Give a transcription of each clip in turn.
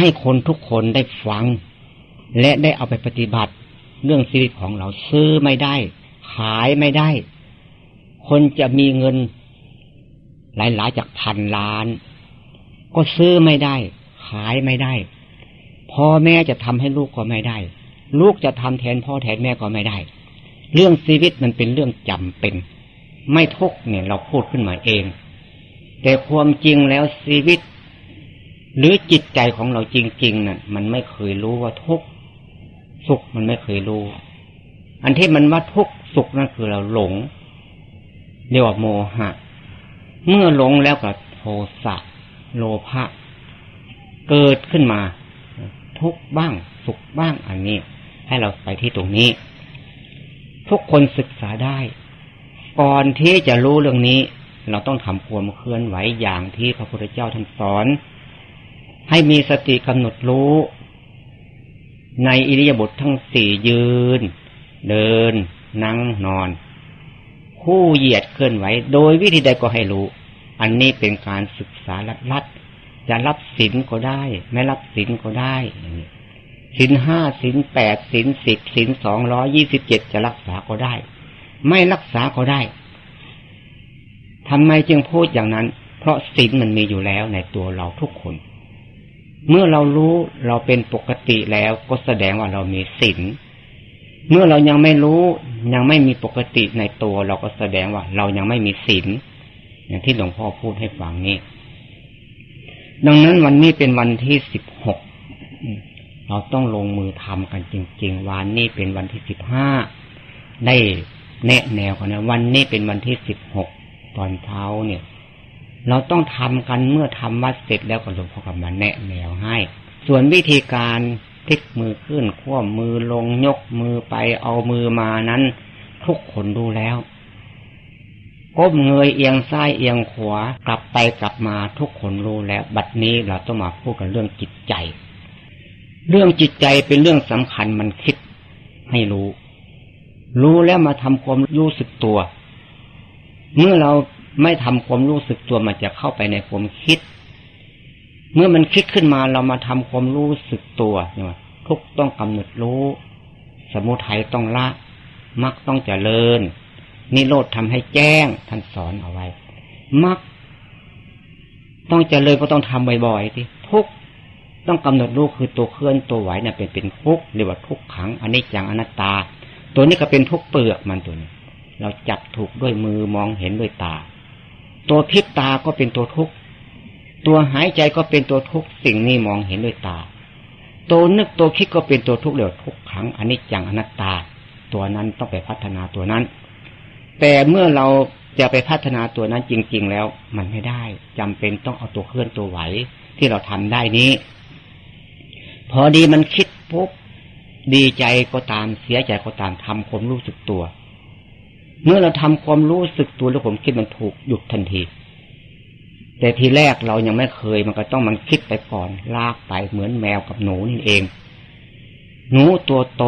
ให้คนทุกคนได้ฟัง และได้เอาไปปฏิบัติ เรื่องชีวิตของเราซื้อไม่ได้ ขายไม่ได้ คนจะมีเงิน หลายๆจากพันล้าน ก็ซื้อไม่ได้ ขายไม่ได้ พ่อแม่จะทำให้ลูกก็ไม่ได้ ลูกจะทำแทนพ่อแทนแม่ก็ไม่ได้ เรื่องชีวิตมันเป็นเรื่องจำเป็น ไม่ทุกเนี่ยเราพูดขึ้นมาเอง แต่ความจริงแล้วชีวิต หรือจิตใจของเราจริงๆน่ะ มันไม่เคยรู้ว่าทุกสุขมันไม่เคยรู้ อันที่มันว่าทุกสุขนั่นคือเราหลงเรียกว่าโมหะ เมื่อหลงแล้วก็โทสะโลภะเกิดขึ้นมา ทุกบ้างสุขบ้างอันนี้ ให้เราไปที่ตรงนี้ ทุกคนศึกษาได้ ก่อนที่จะรู้เรื่องนี้ เราต้องทำความเคลื่อนไหวอย่างที่พระพุทธเจ้าท่านสอน ให้มีสติกำหนดรู้ ในอิริยาบถททั้งสี่ยืน เดิน นั่งนอน คู่เหยียดเคลื่อนไหว โดยวิธีใดก็ให้รู้ อันนี้เป็นการศึกษาลัดจะรับศีลก็ได้ ไม่รับศีลก็ได้ศีลห้าศีลแปดศีลสิบศีลสองร้อยี่สิบเจ็ดจะรักษาก็ได้ ไม่รักษาก็ได้ทำไมจึงพูดอย่างนั้น เพราะศีลมันมีอยู่แล้วในตัวเราทุกคน เมื่อเรารู้เราเป็นปกติแล้วก็แสดงว่าเรามีศีลเมื่อเรายังไม่รู้ยังไม่มีปกติในตัว เราก็แสดงว่าเรายังไม่มีศีลอย่างที่หลวงพ่อพูดให้ฟังนี้ดังนั้นวันนี้เป็นวันที่สิบหกเราต้องลงมือทำกันจริง ๆ วันนี้เป็นวันที่สิบห้าได้แนะแนวกันนะวันนี้เป็นวันที่สิบหกตอนเช้าเนี่ย เราต้องทำกันเมื่อทำวัดเสร็จแล้วก็หลวงพ่อกลับมาแนะแนวให้ ส่วนวิธีการพลิกมือขึ้นคว่ำมือลงยกมือไปเอามือมานั้น ทุกคนดูแล้วก้มเงยเอียงซ้ายเอียงขวากลับไปกลับมาทุกคนรู้แล้ว บัดนี้เราต้องมาพูดกันเรื่องจิตใจ เรื่องจิตใจเป็นเรื่องสำคัญมันคิดให้รู้ รู้แล้วมาทำความรู้สึกตัว เมื่อเรา ไม่ทำความรู้สึกตัวมันจะเข้าไปในความคิด เมื่อมันคิดขึ้นมาเรามาทำความรู้สึกตัวเนี่ยทุกต้องกำหนดรู้ สมุทัยต้องละมักต้องเจริญนิโรธทำให้แจ้งท่านสอนเอาไว้มักต้องเจริญก็ต้องทำบ่อยๆสิทุกต้องกำหนดรู้คือตัวเคลื่อนตัวไหวเนี่ยเป็นเป็นทุกเรียกว่าทุกขังอันนี้จังอนัตตา ตัวนี้ก็เป็นทุกเปลือกมันตัวนี้ เราจับถูกด้วยมือมองเห็นด้วยตา ตัวพิบตาก็เป็นตัวทุกตัวหายใจก็เป็นตัวทุกสิ่งนี้มองเห็นด้วยตา ตัวนึกตัวคิดก็เป็นตัวทุกเรียกทุกขังอันนี้จังอนัตตา ตัวนั้นต้องไปพัฒนาตัวนั้น แต่เมื่อเราจะไปพัฒนาตัวนั้นจริง ๆ แล้ว มันไม่ได้จำเป็นต้องเอาตัวเคลื่อนตัวไหวที่เราทำได้นี้ พอดีมันคิดปุ๊บดีใจก็ตามเสียใจก็ตามทำความรู้สึกตัว เมื่อเราทำความรู้สึกตัวแล้วผมคิดมันถูกหยุดทันที แต่ทีแรกเรายังไม่เคยมันก็ต้องมันคิดไปก่อน ลากไปเหมือนแมวกับหนูนี่เอง หนูตัวโต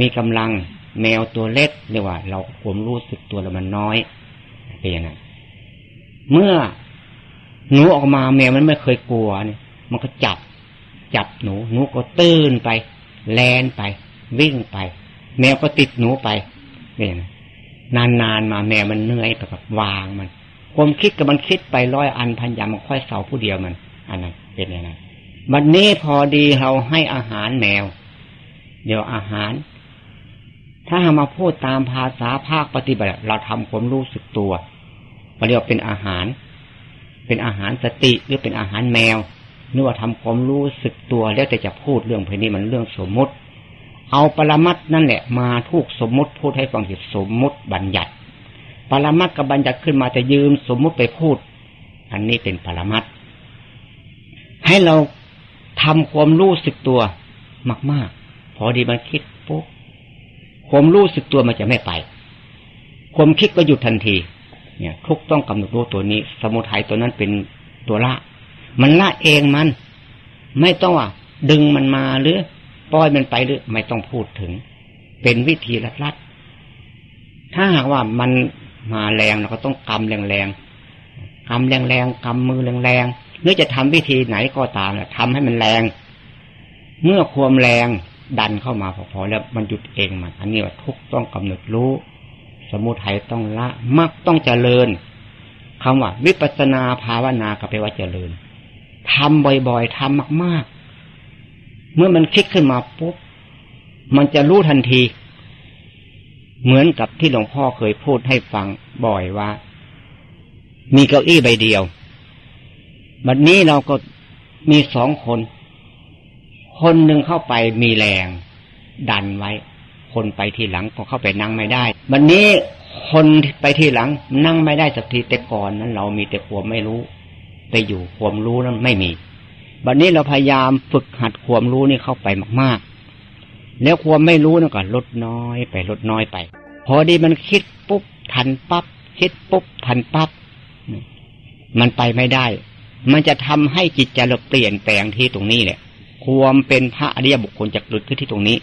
มีกำลัง แมวตัวเล็กเรียกว่า เราความรู้สึกตัวเรามันน้อยเป็นยังไงเมื่อหนูออกมาแมวมันไม่เคยกลัวเนี่ย มันก็จับ จับหนู หนูก็ตื้นไป แลนไป วิ่งไป แมวก็ติดหนูไปเป็นยังไง นานๆมาแมวมันเหนื่อยกับวางมันความคิดกับมันคิดไปร้อยอันพันยามันค่อยเสาผู้เดียวมัน อันนั้นเป็นยังไงวันนี้พอดีเราให้อาหารแมว เดี๋ยวอาหาร ถ้าหามาพูดตามภาษาภาคปฏิบัติ เราทำความรู้สึกตัวเรียกเป็นอาหาร เป็นอาหารสติหรือเป็นอาหารแมวนึกว่าทำความรู้สึกตัวแล้วแต่จะพูดเรื่องเพนี้มันเรื่องสมมติ เอาปรมัตนั่นแหละมาทุกสมมุติพูดให้ฟังเหตุสมมุติบัญญัติ ปรมัตกับบัญญัติขึ้นมาจะยืมสมมุติไปพูด อันนี้เป็นปรมัตให้เราทำความรู้สึกตัวมาก ๆ พอดีมันคิดปุ๊บความรู้สึกตัวมันจะไม่ไป ความคิดก็หยุดทันที เนี่ย ทุกต้องกำหนดรู้ตัวนี้ สมุทัยตัวนั้นเป็นตัวละ มันละเองมัน ไม่ต้องว่าดึงมันมาหรือ ปล่อยมันไปหรือไม่ต้องพูดถึง เป็นวิธีลัดลัดถ้าหากว่ามันมาแรงเราก็ต้องกำแรงแรงกำแรงแรงกำมือแรงแรงหรือจะทำวิธีไหนก็ตามนะทำให้มันแรง เมื่อความแรงดันเข้ามาพอๆแล้วมันหยุดเองมันอันนี้ว่าทุกต้องกำหนดรู้ สมุทัยต้องละมักต้องเจริญคำว่า วิปัสนาภาวนาก็แปลว่าเจริญทำบ่อยๆทำมากๆ เมื่อมันคิดขึ้นมาปุ๊บมันจะรู้ทันที เหมือนกับที่หลวงพ่อเคยพูดให้ฟังบ่อยว่า มีเก้าอี้ใบเดียวบัดนนี้เราก็มีสองคน คนหนึ่งเข้าไปมีแรง ดันไว้ คนไปทีหลังก็เข้าไปนั่งไม่ได้บัดนนี้คนไปทีหลังนั่งไม่ได้สักทีแต่ก่อนนั้น เรามีแต่ความไม่รู้ไปอยู่ความรู้นั้นไม่มี บัดนนี้เราพยายามฝึกหัดความรู้นี่เข้าไปมาก ๆ แล้วความไม่รู้นั่นก็ลดน้อยไปลดน้อยไป พอดีมันคิดปุ๊บทันปับ๊บคิดปุ๊บทันปับ๊บมันไปไม่ได้ มันจะทำให้จิตใจเราเปลี่ยนแปลงที่ตรงนี้แหละความเป็นพระอริยบุคคลจะเกิดขึ้นที่ตรงนี้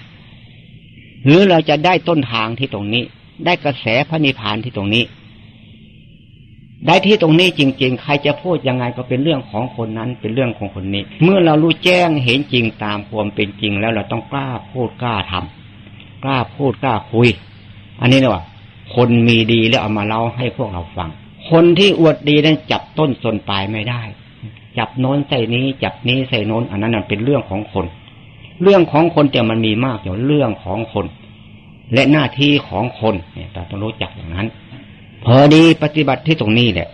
หรือเราจะได้ต้นทางที่ตรงนี้ ได้กระแสพระนิพพานที่ตรงนี้ ได้ที่ตรงนี้จริง ๆ ใครจะพูดยังไงก็เป็นเรื่องของคนนั้นเป็นเรื่องของคนนี้ เมื่อเรารู้แจ้งเห็นจริงตามความเป็นจริงแล้วเราต้องกล้าพูดกล้าทำกล้าพูดกล้าคุย อันนี้เนะว่า คนมีดีแล้วเอามาเล่าให้พวกเราฟัง คนที่อวดดีนั้นจับต้นสนปลายไม่ได้ จับโน้นใส่นี้ จับนี้ใส่โน้น อันนั้นเป็นเรื่องของคน เรื่องของคนแต่มันมีมากอยู่เรื่องของคน และหน้าที่ของคนเนี่ยเราต้องรู้จักอย่างนั้น พอดีปฏิบัติที่ตรงนี้แหละ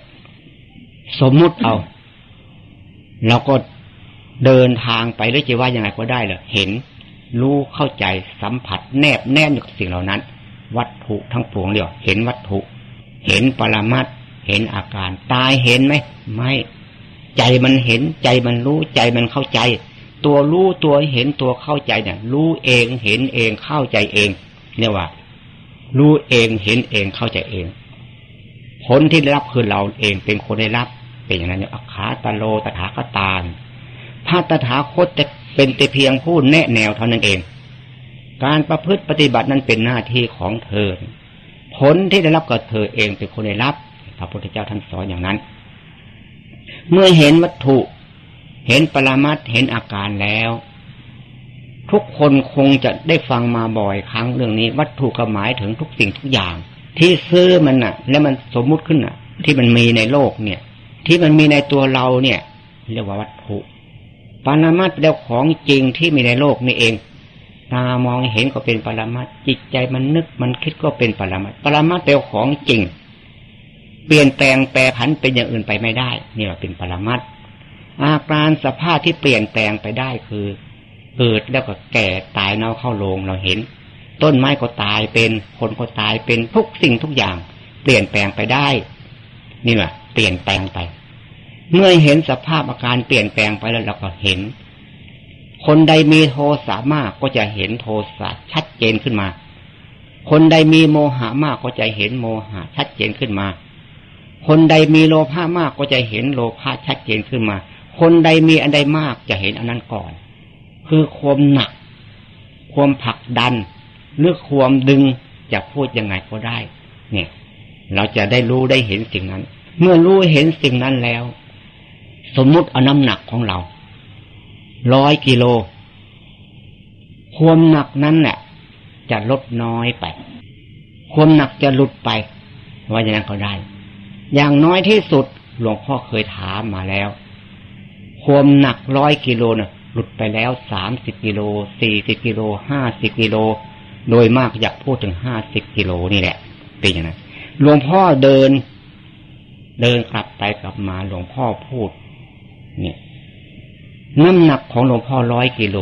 สมมุติเอาเราก็เดินทางไปหรือจะว่ายังไงก็ได้เลยเห็น รู้เข้าใจสัมผัส แนบแน่นอยู่กับสิ่งเหล่านั้น วัตถุทั้งปวงเดียวเห็นวัตถุ เห็นปรมัตเห็นอาการ ตายเห็นไหมไม่ใจมันเห็นใจมันรู้ใจมันเข้าใจ ตัวรู้ตัวเห็นตัวเข้าใจเนี่ยรู้เองเห็นเองเข้าใจเอง เนี่ยว่า รู้เองเห็นเองเข้าใจเอง ผลที่ได้รับคือเราเองเป็นคนได้รับ เป็นอย่างนั้นเนี่ยอาคาตโลตถาคตานพระตถาคตจะเป็นแต่เพียงผู้แนะแนวเท่านั้นเอง การประพฤติปฏิบัตินั้นเป็นหน้าที่ของเธอ ผลที่ได้รับก็เธอเองเป็นคนได้รับ พระพุทธเจ้าท่านสอนอย่างนั้น เมื่อเห็นวัตถุ เห็นปรามัดเห็นอาการแล้ว ทุกคนคงจะได้ฟังมาบ่อยครั้งเรื่องนี้ วัตถุก็หมายถึงทุกสิ่งทุกอย่าง ที่ซื้อมันน่ะ แล้วมันสมมุติขึ้นน่ะ ที่มันมีในโลกเนี่ย ที่มันมีในตัวเราเนี่ย เรียกว่าวัตถุปรามัดแล้วของจริงที่มีในโลกนี่เอง ตามองเห็นก็เป็นปรามัดจิตใจมันนึกมันคิดก็เป็นปรามัดปรามัดแล้วของจริง เปลี่ยนแปลงแปรผันเป็นอย่างอื่นไปไม่ได้นี่เราเป็นปรมัตอาการสภาพที่เปลี่ยนแปลงไปได้คือ เกิดแล้วก็แก่ตายเน่าเข้าโรงเราเห็น ต้นไม้ก็ตายเป็นคนก็ตายเป็นทุกสิ่งทุกอย่าง เปลี่ยนแปลงไปได้ นี่แหละเปลี่ยนแปลงไป เมื่อเห็นสภาพอาการเปลี่ยนแปลงไปแล้วเราก็เห็น คนใดมีโทสะมากก็จะเห็นโทสะชัดเจนขึ้นมา คนใดมีโมหะมากก็จะเห็นโมหะชัดเจนขึ้นมา คนใดมีโลภะมากก็จะเห็นโลภะชัดเจนขึ้นมา คนใดมีอันใดมากจะเห็นอันนั้นก่อน คือความหนัก ความผลักดัน หรือความดึงจะพูดยังไงก็ได้ เนี่ย เราจะได้รู้ได้เห็นสิ่งนั้น เมื่อรู้เห็นสิ่งนั้นแล้ว สมมุติเอาน้ำหนักของเราร้อยกิโล ความหนักนั้นแหละจะลดน้อยไป ความหนักจะหลุดไปว่าอย่างนั้นก็ได้ อย่างน้อยที่สุดหลวงพ่อเคยถามมาแล้ว ความหนักร้อยกิโลเนะ่ะหลุดไปแล้วสามสิบกิโลสี่สิบกิโลห้าสิบกิโล โดยมากอยากพูดถึงห้าสิบกิโลนี่แหละเป็นอย่างนั้นหลวงพ่อเดิน เดินกลับไปกลับมาหลวงพ่อพูดเนี่ยน้ำหนักของหลวงพ่อร้อยกิโล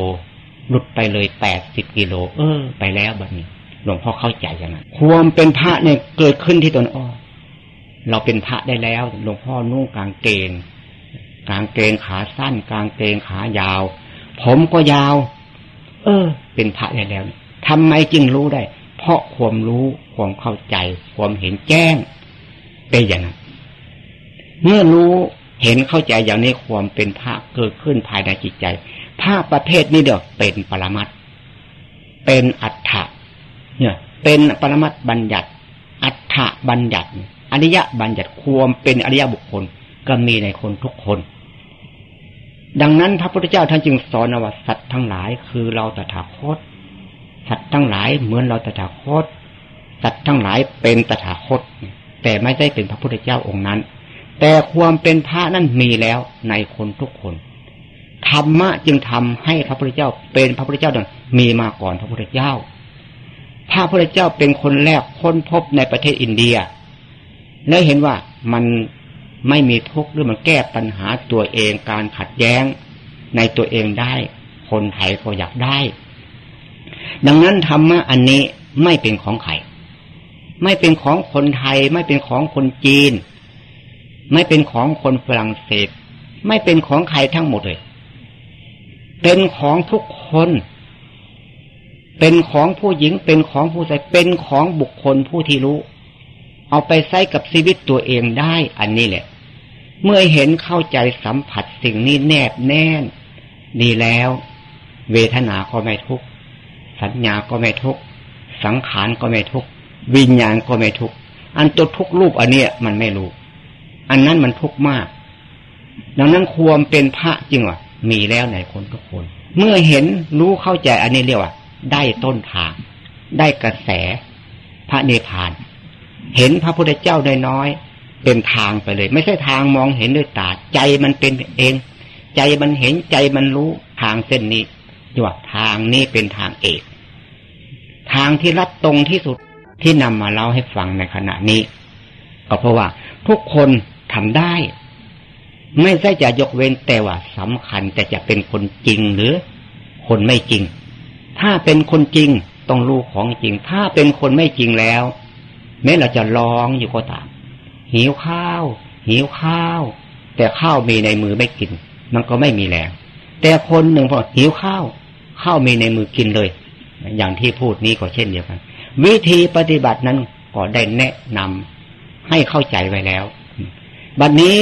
หลุดไปเลยแปดสิบกิโลเออ ไปแล้วแบบนี้ หลวงพ่อเข้าใจอย่างนั้นความเป็นพระเนี่ยเกิดขึ้นที่ตนอ้อเราเป็นพระได้แล้ว หลวงพ่อนุ่งกางเกงกางเกงขาสั้น กางเกงขายาว ผมก็ยาว เออ เป็นพระได้แล้ว ทำไมจึงรู้ได้ เพราะความรู้ความเข้าใจ ความเห็นแจ้งเป็นอย่างนั้นเมื่อรู้เห็นเข้าใจอย่างนี้ความเป็นพระเกิดขึ้นภายในจิตใจพระประเภทนี้เดียวเป็นปรมัตเป็นอัฏฐะเนี่ย เป็นปรมัตบัญญัติ อัฏฐะบัญญัติ อริยะบัญญัติความเป็นอริยบุคคลก็มีในคนทุกคน ดังนั้นพระพุทธเจ้าท่านจึงสอนว่าสัตว์ทั้งหลายคือเราตถาคต สัตว์ทั้งหลายเหมือนเราตถาคต สัตว์ทั้งหลายเป็นตถาคต แต่ไม่ได้เป็นพระพุทธเจ้าองค์นั้น แต่ความเป็นพระนั้นมีแล้วในคนทุกคนธรรมะจึงทำให้พระพุทธเจ้าเป็นพระพุทธเจ้าดังมีมาก่อนพระพุทธเจ้า พระพุทธเจ้าเป็นคนแรกค้นพบในประเทศอินเดีย และเห็นว่ามันไม่มีทุกข์หรือมันแก้ปัญหาตัวเองการขัดแย้งในตัวเองได้ คนไทยก็อยากได้ ดังนั้นธรรมะอันนี้ไม่เป็นของใครไม่เป็นของคนไทย ไม่เป็นของคนจีน ไม่เป็นของคนฝรั่งเศส ไม่เป็นของใครทั้งหมดเลย เป็นของทุกคน เป็นของผู้หญิงเป็นของผู้ชายเป็นของบุคคลผู้ที่รู้ เอาไปใช้กับชีวิตตัวเองได้อันนี้แหละ เมื่อเห็นเข้าใจสัมผัสสิ่งนี้แนบแน่นดีแล้ว เวทนาก็ไม่ทุกข์ สัญญาก็ไม่ทุกสังขารก็ไม่ทุกวิญญาณก็ไม่ทุกอันตัวทุกรูปอันเนี้ยมันไม่รู้ อันนั้นมันทุกมาก ดังนั้นความเป็นพระจริงวะมีแล้วในคนทุกคน เมื่อเห็นรู้เข้าใจอันนี้เรียกว่า ได้ต้นทาง ได้กระแส พระเนพาน เห็นพระพุทธเจ้าได้น้อย เป็นทางไปเลย ไม่ใช่ทางมองเห็นด้วยตา ใจมันเป็นเอง ใจมันเห็นใจมันรู้ทางเส้นนี้ ว่าทางนี้เป็นทางเอก ทางที่รัดตรงที่สุดที่นำมาเล่าให้ฟังในขณะนี้ ก็เพราะว่าทุกคนทำได้ ไม่ใช่จะยกเว้นแต่ว่าสำคัญแต่จะเป็นคนจริงหรือคนไม่จริง ถ้าเป็นคนจริงต้องรู้ของจริง ถ้าเป็นคนไม่จริงแล้ว แม้เราจะลองอยู่ก็ตาม หิวข้าว หิวข้าว แต่ข้าวมีในมือไม่กิน มันก็ไม่มีแรง แต่คนหนึ่งพอหิวข้าวข้าวมีในมือกินเลย อย่างที่พูดนี้ก็เช่นเดียวกัน วิธีปฏิบัตินั้นก็ได้แนะนำให้เข้าใจไว้แล้ว บัดนนี้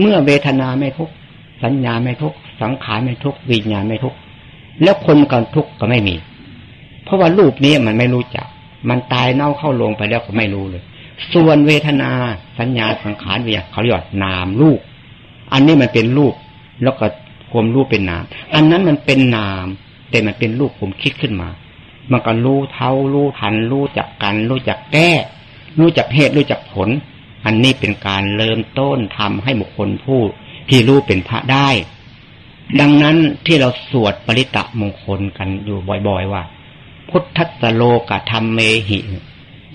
เมื่อเวทนาไม่ทุกสัญญาไม่ทุกสังขารไม่ทุกวิญญาณไม่ทุกแล้วคนกันทุกก็ไม่มี เพราะว่ารูปนี้มันไม่รู้จัก มันตายเน่าเข้าลงไปแล้วก็ไม่รู้เลย ส่วนเวทนาสัญญาสังขารเวียเขาเรียกนามรูป อันนี้มันเป็นรูปแล้วก็ ความรู้เป็นนาม อันนั้นมันเป็นนาม แต่มันเป็นรูปผมคิดขึ้นมา มันก็รู้เท่ารู้ทัน รู้จักกัน รู้จักแก้ รู้จักเหตุรู้จักผล อันนี้เป็นการเริ่มต้นทำให้บุคคลผู้ที่รู้เป็นพระได้ ดังนั้นที่เราสวดปริตะมงคลกันอยู่บ่อยๆว่า พุทธัสโลกธรรมเมหิ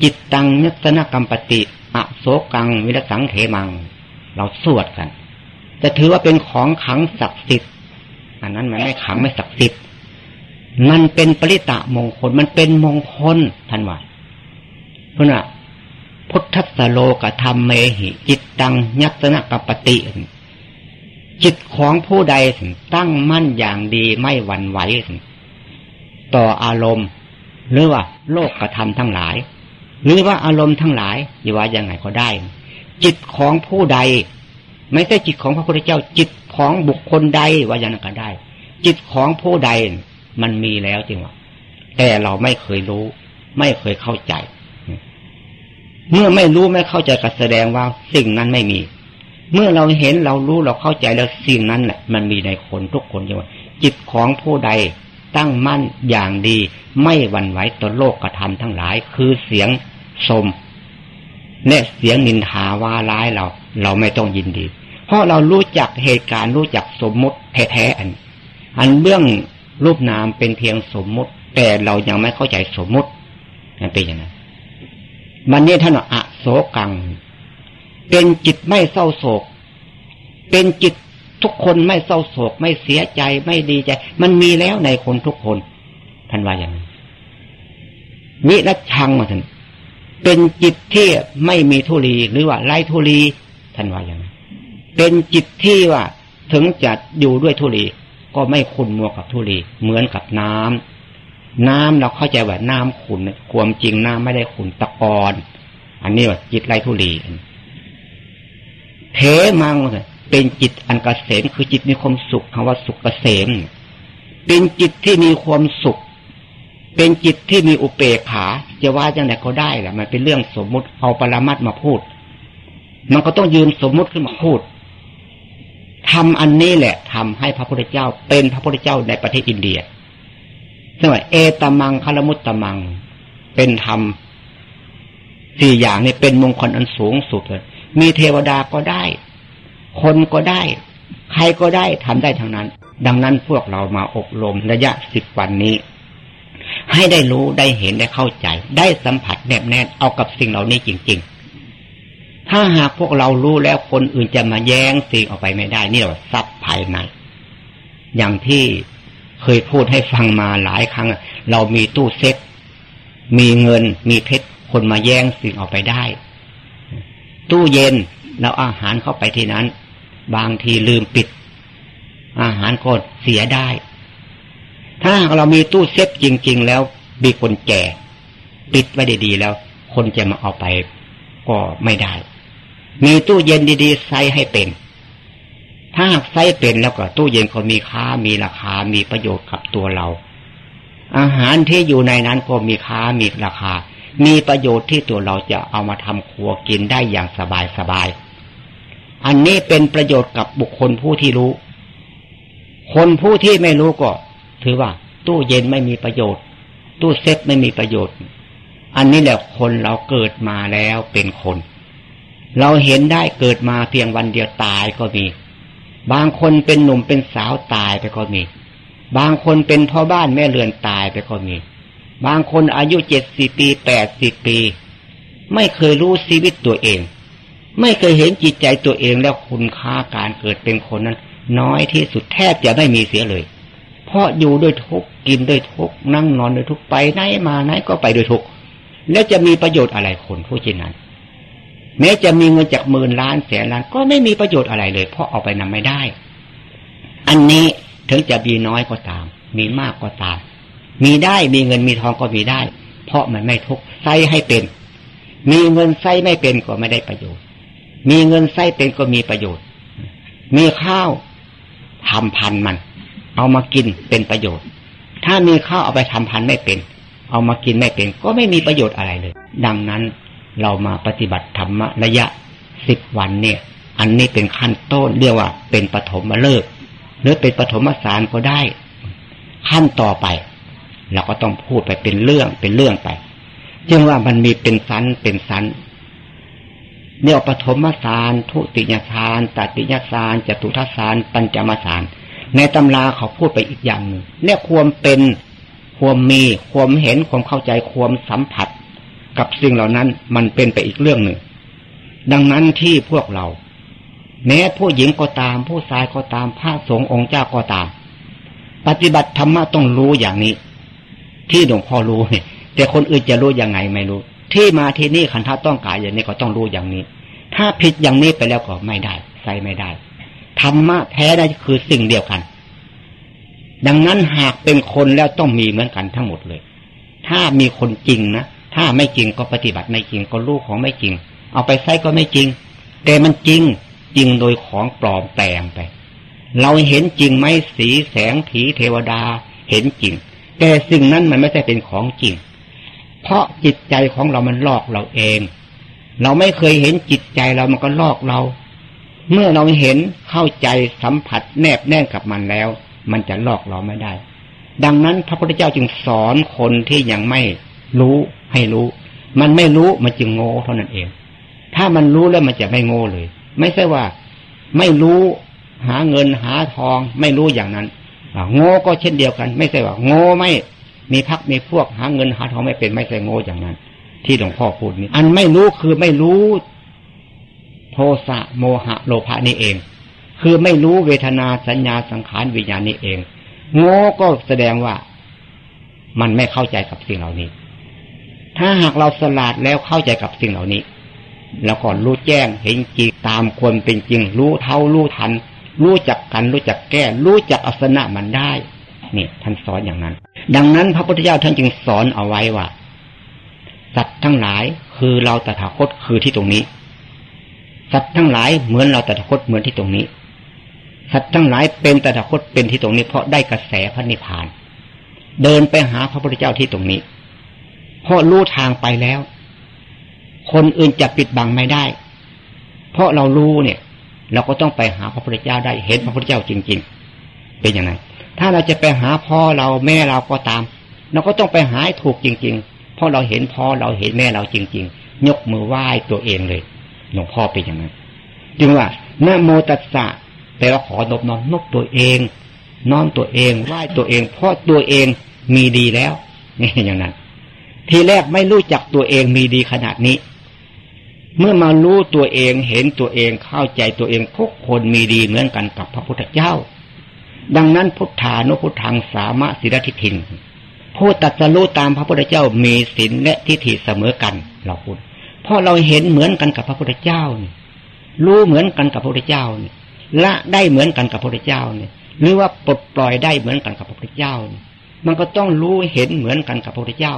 จิตตังยสนกรรมปติอโศกังวิรสังเขมัง เราสวดกัน จะถือว่าเป็นของขังศักดิ์สิทธิ์อันนั้นมันไม่ขังไม่ศักดิ์สิทธิ์มันเป็นปริตะมงคล มันเป็นมงคลท่านว่าเพราะน่ะพุทธสโลกธรรมเมหิ จิตตังยัสนกรรมปติ จิตของผู้ใดตั้งมั่นอย่างดีไม่หวั่นไหวต่ออารมณ์ หรือว่า โลกกระทำทั้งหลาย หรือว่าอารมณ์ทั้งหลายอย่าว่ายังไงก็ได้ จิตของผู้ใด ไม่ใช่จิตของพระพุทธเจ้า จิตของบุคคลใดว่าอย่างนั้นก็ได้ จิตของผู้ใดมันมีแล้วจริงวะแต่เราไม่เคยรู้ ไม่เคยเข้าใจ เมื่อไม่รู้ไม่เข้าใจก็แสดงว่าสิ่งนั้นไม่มี เมื่อเราเห็นเรารู้เราเข้าใจแล้วสิ่งนั้นแหละมันมีในคนทุกคนจริงวะจิตของผู้ใดตั้งมั่นอย่างดี ไม่หวั่นไหวต่อโลกกระทำทั้งหลาย คือเสียงสม และเสียงนินทาว่าร้ายเรา เราไม่ต้องยินดี เพราะเรารู้จักเหตุการณ์รู้จักสมมติแท้ๆอัน อันเบื้องรูปนามเป็นเพียงสมมติ แต่เรายังไม่เข้าใจสมมตินั่นเป็นอย่างนั้นมันนี่ท่านอะโศกัง เป็นจิตไม่เศร้าโศก เป็นจิตทุกคนไม่เศร้าโศก ไม่เสียใจไม่ดีใจ มันมีแล้วในคนทุกคนท่านว่าอย่างนี้วิรัชังมาท่าน เป็นจิตที่ไม่มีทุลีหรือว่าไร้ทุลีท่านว่าอย่างนี้เป็นจิตที่ว่าถึงจะอยู่ด้วยทุลีก็ไม่ขุนมัวกับทุลีเหมือนกับน้ำน้ำเราเข้าใจว่าน้ำขุนความจริงน้ำไม่ได้ขุนตะกอนอันนี้ว่าจิตไร้ทุลีเทมังเลยเป็นจิตอันกเกษมคือจิตมีความสุขคำว่าสุขเกษมเป็นจิตที่มีความสุข เป็นจิตที่มีอุเปกขา จะว่าอย่างไรก็ได้แหละมันเป็นเรื่องสมมุติเอาปรามัดมาพูด มันก็ต้องยืนสมมุติขึ้นมาพูดทำอันนี้แหละทำให้พระพุทธเจ้าเป็นพระพุทธเจ้าในประเทศอินเดียสมัยเอตมังคารมุตตมัง เป็นธรรมสี่อย่างนี้เป็นมงคลอันสูงสุดเลยมีเทวดาก็ได้ คนก็ได้ ใครก็ได้ทำได้ทั้งนั้น ดังนั้นพวกเรามาอบรมระยะสิบวันนี้ ให้ได้รู้ได้เห็นได้เข้าใจ ได้สัมผัสแนบแน่นเอากับสิ่งเหล่านี้จริง ๆ ถ้าหากพวกเรารู้แล้วคนอื่นจะมาแย้งสิ่งออกไปไม่ได้ นี่เราทรัพย์ภายใน อย่างที่เคยพูดให้ฟังมาหลายครั้ง เรามีตู้เซ็ตมีเงินมีเพชรคนมาแย่งสิ่งออกไปได้ ตู้เย็นเราอาหารเข้าไปที่นั้น บางทีลืมปิด อาหารก็เสียได้ ถ้าเรามีตู้เซฟจริง ๆ แล้วมีคนแก่ปิดไว้ดีๆแล้ว คนจะมาเอาไปก็ไม่ได้ มีตู้เย็นดีๆ ใส่ให้เป็น ถ้าใส่เป็นแล้วก็ตู้เย็นก็มีค่ามีราคา มีประโยชน์กับตัวเรา อาหารที่อยู่ในนั้นก็มีค่ามีราคา มีประโยชน์ที่ตัวเราจะเอามาทำครัวกินได้อย่างสบายสบายอันนี้เป็นประโยชน์กับบุคคลผู้ที่รู้ คนผู้ที่ไม่รู้ก็ ถือว่า ตู้เย็นไม่มีประโยชน์ ตู้เซ็ตไม่มีประโยชน์ อันนี้แหละคนเราเกิดมาแล้วเป็นคน เราเห็นได้เกิดมาเพียงวันเดียวตายก็มี บางคนเป็นหนุ่มเป็นสาวตายไปก็มี บางคนเป็นพ่อบ้านแม่เรือนตายไปก็มี บางคนอายุเจ็ดสิบปีแปดสิบปี ไม่เคยรู้ชีวิตตัวเอง ไม่เคยเห็นจิตใจตัวเองแล้วคุณค่าการเกิดเป็นคนนั้นน้อยที่สุดแทบจะไม่มีเสียเลย เพราะอยู่ด้วยทุกกินด้วยทุกนั่งนอนด้วยทุกไปไหนมาไหนก็ไปด้วยทุกแล้วจะมีประโยชน์อะไรคนผู้จินนั้น แม้จะมีเงินจากหมื่นล้านแสนล้านก็ไม่มีประโยชน์อะไรเลย เพราะเอาไปนำไม่ได้ อันนี้ถึงจะมีน้อยก็ตาม มีมากก็ตาม มีได้มีเงินมีทองก็มีได้ เพราะมันไม่ทุกใช้ให้เป็น มีเงินใช้ไม่เป็นก็ไม่ได้ประโยชน์ มีเงินใช้เป็นก็มีประโยชน์ มีข้าวทำพันมัน เอามากินเป็นประโยชน์ ถ้ามีข้าวเอาไปทำพันไม่เป็น เอามากินไม่เป็น ก็ไม่มีประโยชน์อะไรเลย ดังนั้นเรามาปฏิบัติธรรมระยะสิบวันเนี่ย อันนี้เป็นขั้นต้นเรียกว่า เป็นปฐมมาเลิกหรือเป็นปฐมสารก็ได้ ขั้นต่อไป เราก็ต้องพูดไปเป็นเรื่องเป็นเรื่องไปจึงว่ามันมีเป็นสันเป็นสันเนี่ยปฐมสารทุติยสารตติยสารจตุทสารปัญจมสาร ในตำราเขาพูดไปอีกอย่างหนึ่งเนี่ยความเป็นความมีความเห็นความเข้าใจความสัมผัส กับสิ่งเหล่านั้นมันเป็นไปอีกเรื่องหนึ่ง ดังนั้นที่พวกเรา แม้ผู้หญิงก็ตาม ผู้ชายก็ตามพระสงฆ์องค์เจ้าก็ตาม ปฏิบัติธรรมะต้องรู้อย่างนี้ ที่หลวงพ่อรู้เนี่ยแต่คนอื่นจะรู้ยังไงไม่รู้ ที่มาที่นี่ขันธาต้องการอย่างนี้ก็ต้องรู้อย่างนี้ ถ้าผิดอย่างนี้ไปแล้วก็ไม่ได้ใส่ไม่ได้ ธรรมะแท้ได้คือสิ่งเดียวกัน ดังนั้นหากเป็นคนแล้วต้องมีเหมือนกันทั้งหมดเลย ถ้ามีคนจริงนะ ถ้าไม่จริงก็ปฏิบัติไม่จริงก็รู้ของไม่จริง เอาไปใส่ก็ไม่จริง แต่มันจริงจริงโดยของปลอมแปลงไป เราเห็นจริงไหมสีแสงผีเทวดาเห็นจริง แต่สิ่งนั้นมันไม่ใช่เป็นของจริง เพราะจิตใจของเรามันลอกเราเอง เราไม่เคยเห็นจิตใจเรามันก็ลอกเรา เมื่อเราเห็นเข้าใจสัมผัสแนบแน่นกับมันแล้ว มันจะหลอกเราไม่ได้ ดังนั้นพระพุทธเจ้าจึงสอนคนที่ยังไม่รู้ให้รู้ มันไม่รู้มันจึงโง่เท่านั้นเอง ถ้ามันรู้แล้วมันจะไม่โง่เลย ไม่ใช่ว่าไม่รู้หาเงินหาทอง ไม่รู้อย่างนั้นโง่ก็เช่นเดียวกัน ไม่ใช่ว่าโง่ไม่มีพักมีพวกหาเงินหาทองไม่เป็นไม่ใช่โง่อย่างนั้น ที่หลวงพ่อพูดนี้ อันไม่รู้คือไม่รู้ โทสะโมหะโลภะนี่เอง คือไม่รู้เวทนาสัญญาสังขารวิญญาณนี่เอง โง่ก็แสดงว่ามันไม่เข้าใจกับสิ่งเหล่านี้ ถ้าหากเราสลาดแล้วเข้าใจกับสิ่งเหล่านี้ แล้วก็รู้แจ้งเห็นจริงตามควรเป็นจริง รู้เท่ารู้ทัน รู้จักกันรู้จักแก้ รู้จักอัสนะมันได้นี่ท่านสอนอย่างนั้น ดังนั้นพระพุทธเจ้าท่านจึงสอนเอาไว้ว่าสัตว์ทั้งหลายคือเราตถาคตคือที่ตรงนี้ สัตว์ทั้งหลายเหมือนเราตถาคตเหมือนที่ตรงนี้ สัตว์ทั้งหลายเป็นตถาคตเป็นที่ตรงนี้ เพราะได้กระแสพระนิพพาน เดินไปหาพระพุทธเจ้าที่ตรงนี้ เพราะรู้ทางไปแล้ว คนอื่นจะปิดบังไม่ได้ เพราะเรารู้เนี่ย เราก็ต้องไปหาพระพุทธเจ้าได้เห็นพระพุทธเจ้าจริง ๆ เป็นอย่างไรถ้าเราจะไปหาพ่อเราแม่เราก็ตาม เราก็ต้องไปหาถูกจริง ๆ เพราะเราเห็นพ่อเราเห็นแม่เราจริง ๆ ยกมือไหว้ตัวเองเลย หลวงพ่อเป็นอย่างนั้นจึงว่านโมตัสสะแปลว่าขอนบน้อมนบตัวเองน้อมตัวเองไหว้ตัวเองเพราะตัวเองมีดีแล้วนี่อย่างนั้น ทีแรกไม่รู้จักตัวเองมีดีขนาดนี้ เมื่อมารู้ตัวเองเห็นตัวเองเข้าใจตัวเองทุกคนมีดีเหมือนกันกับพระพุทธเจ้า ดังนั้นพุทธานุพุทธังสามะสิรทิทินผู้ตัดสรู้ตามพระพุทธเจ้ามีศีลและทิฏฐิเสมอกันเราพูด เพราะเราเห็นเหมือนกันกับพระพุทธเจ้านี่รู้เหมือนกันกับพระพุทธเจ้านี่ละได้เหมือนกันกับพระพุทธเจ้านี่หรือว่าปลดปล่อยได้เหมือนกันกับพระพุทธเจ้านี่มันก็ต้องรู้เห็นเหมือนกันกับพระพุทธเจ้า